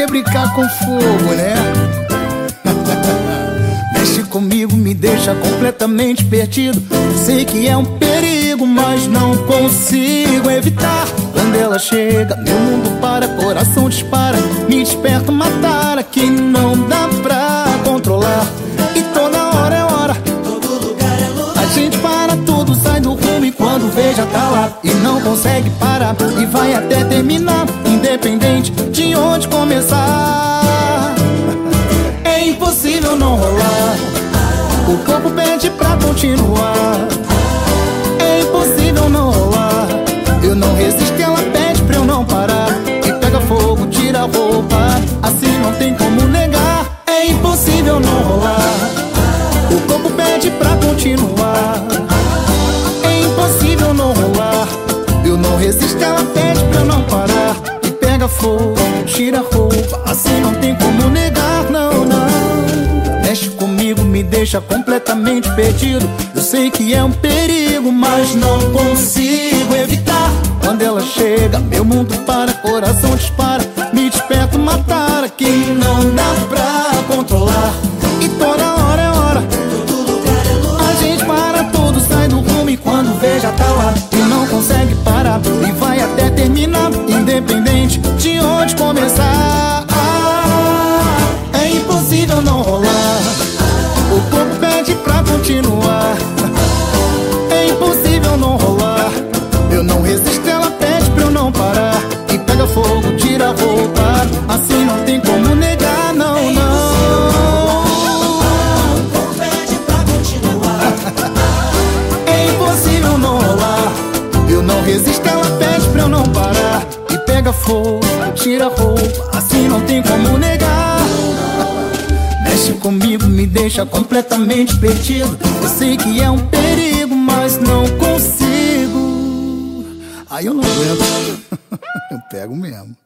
quer brincar com fogo, né? Mexe comigo, me deixa completamente perdido. Sei que é um perigo, mas não consigo evitar. Quando ela chega, meu mundo para, coração dispara. Me desperta, matar que não dá pra controlar. E toda hora é hora, todo lugar é lugar. A gente para tudo, sai do rumo e quando vê já tá lá. E não consegue parar, e vai até pede pra continuar. É impossível não rolar. Eu não resisto, ela pede pra eu não parar. E pega fogo, tira a roupa. Assim não tem como negar. É impossível não rolar. O corpo pede pra continuar. É impossível não rolar. Eu não resisto, ela pede pra eu não parar. E pega fogo, tira a roupa. Assim não me deixa completamente perdido. Eu sei que é um perigo, mas não consigo evitar. Quando ela chega, meu mundo para, coração dispara. Me desperta, matar que não dá pra controlar. E toda hora é hora, a gente para tudo, sai do rumo e quando vê já tá lá. E não consegue parar, e vai até terminar, independente de onde começar. É impossível não rolar. Ela pede pra eu não parar. E pega fogo, tira a roupa. Assim não tem como negar. Mexe comigo, me deixa completamente perdido. Eu sei que é um perigo, mas não consigo. Aí eu não aguento. Eu pego mesmo.